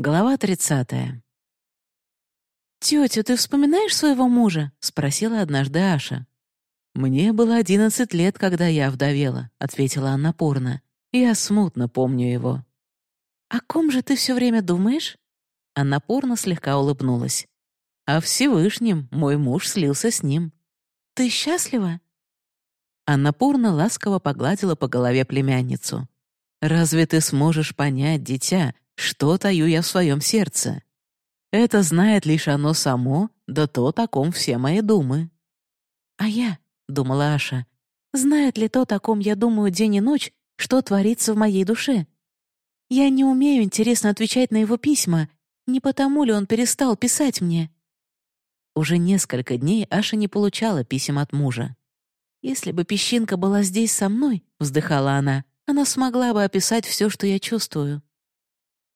Глава тридцатая. «Тетя, ты вспоминаешь своего мужа?» — спросила однажды Аша. «Мне было одиннадцать лет, когда я вдовела», — ответила Анна Пурна. «Я смутно помню его». «О ком же ты все время думаешь?» Анна Пурна слегка улыбнулась. «О Всевышнем мой муж слился с ним». «Ты счастлива?» Анна Пурна ласково погладила по голове племянницу. «Разве ты сможешь понять, дитя, что таю я в своем сердце? Это знает лишь оно само, да то таком все мои думы». «А я», — думала Аша, — «знает ли то, о ком я думаю день и ночь, что творится в моей душе? Я не умею интересно отвечать на его письма, не потому ли он перестал писать мне?» Уже несколько дней Аша не получала писем от мужа. «Если бы песчинка была здесь со мной», — вздыхала она, — «она смогла бы описать все, что я чувствую».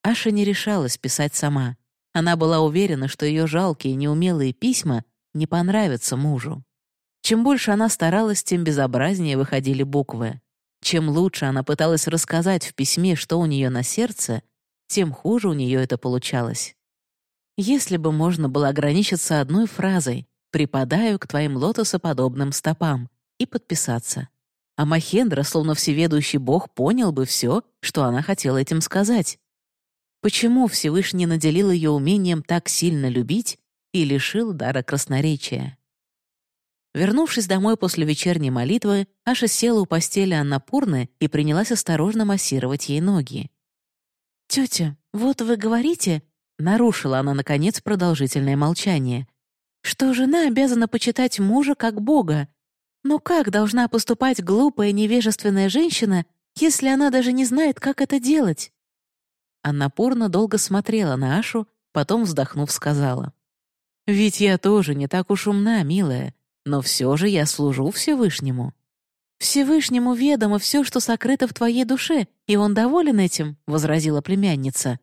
Аша не решалась писать сама. Она была уверена, что ее жалкие, неумелые письма не понравятся мужу. Чем больше она старалась, тем безобразнее выходили буквы. Чем лучше она пыталась рассказать в письме, что у нее на сердце, тем хуже у нее это получалось. Если бы можно было ограничиться одной фразой «припадаю к твоим лотосоподобным стопам» и подписаться. А Махендра, словно всеведущий бог, понял бы все, что она хотела этим сказать. Почему Всевышний наделил ее умением так сильно любить и лишил дара красноречия? Вернувшись домой после вечерней молитвы, Аша села у постели Аннапурны и принялась осторожно массировать ей ноги. «Тетя, вот вы говорите...» — нарушила она, наконец, продолжительное молчание. «Что жена обязана почитать мужа как Бога. Но как должна поступать глупая невежественная женщина, если она даже не знает, как это делать?» Анна Пурна долго смотрела на Ашу, потом, вздохнув, сказала. «Ведь я тоже не так уж умна, милая, но все же я служу Всевышнему». «Всевышнему ведомо все, что сокрыто в твоей душе, и он доволен этим», — возразила племянница.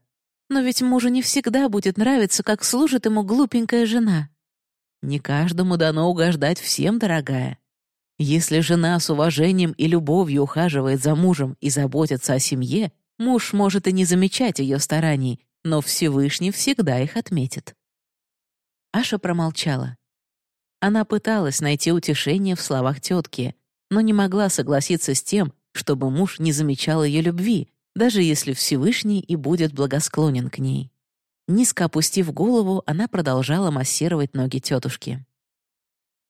«Но ведь мужу не всегда будет нравиться, как служит ему глупенькая жена». «Не каждому дано угождать всем, дорогая. Если жена с уважением и любовью ухаживает за мужем и заботится о семье, Муж может и не замечать ее стараний, но Всевышний всегда их отметит. Аша промолчала. Она пыталась найти утешение в словах тетки, но не могла согласиться с тем, чтобы муж не замечал ее любви, даже если Всевышний и будет благосклонен к ней. Низко опустив голову, она продолжала массировать ноги тетушки.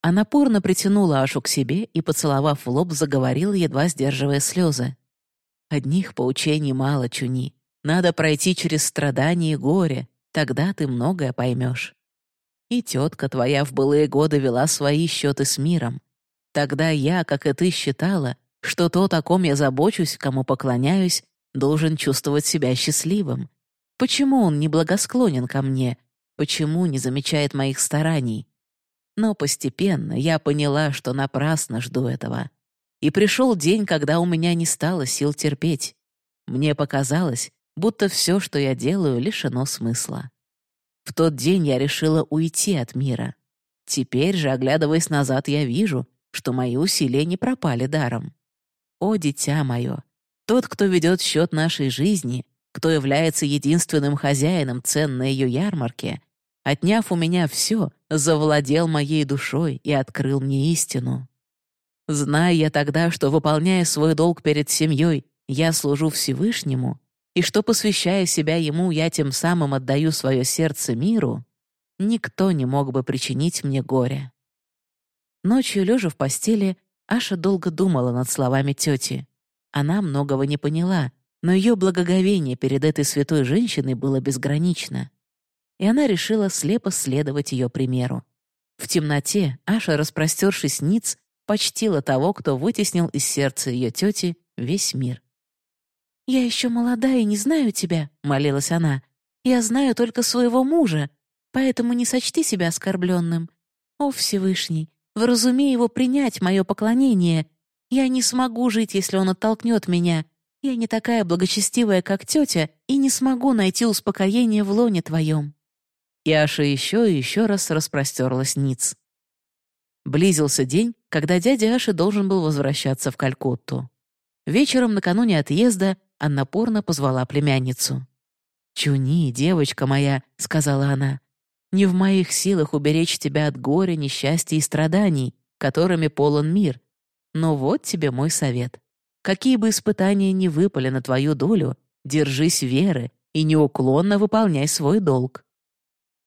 Она порно притянула Ашу к себе и, поцеловав в лоб, заговорила, едва сдерживая слезы. Одних поучений мало, Чуни. Надо пройти через страдания и горе, тогда ты многое поймешь. И тетка твоя в былые годы вела свои счеты с миром. Тогда я, как и ты, считала, что тот, о ком я забочусь, кому поклоняюсь, должен чувствовать себя счастливым. Почему он не благосклонен ко мне? Почему не замечает моих стараний? Но постепенно я поняла, что напрасно жду этого. И пришел день, когда у меня не стало сил терпеть. Мне показалось, будто все, что я делаю, лишено смысла. В тот день я решила уйти от мира. Теперь же, оглядываясь назад, я вижу, что мои усилия не пропали даром. О, дитя мое, тот, кто ведет счет нашей жизни, кто является единственным хозяином ценной ее ярмарки, отняв у меня все, завладел моей душой и открыл мне истину. Зная я тогда, что, выполняя свой долг перед семьей, я служу Всевышнему, и что, посвящая себя Ему, я тем самым отдаю свое сердце миру, никто не мог бы причинить мне горе. Ночью, лежа в постели, Аша долго думала над словами тети. Она многого не поняла, но ее благоговение перед этой святой женщиной было безгранично. И она решила слепо следовать ее примеру. В темноте Аша, распростершись ниц, почтила того, кто вытеснил из сердца ее тети весь мир. «Я еще молода и не знаю тебя», — молилась она. «Я знаю только своего мужа, поэтому не сочти себя оскорбленным. О, Всевышний, вразумей его принять мое поклонение. Я не смогу жить, если он оттолкнет меня. Я не такая благочестивая, как тетя, и не смогу найти успокоение в лоне твоем». Яша еще и еще раз распростерлась ниц. Близился день, когда дядя Аши должен был возвращаться в Калькутту. Вечером, накануне отъезда, Анна порно позвала племянницу. «Чуни, девочка моя», — сказала она. «Не в моих силах уберечь тебя от горя, несчастья и страданий, которыми полон мир. Но вот тебе мой совет. Какие бы испытания ни выпали на твою долю, держись веры и неуклонно выполняй свой долг».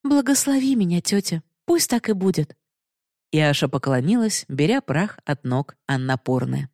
«Благослови меня, тетя, пусть так и будет». И Аша поклонилась, беря прах от ног Аннапорны.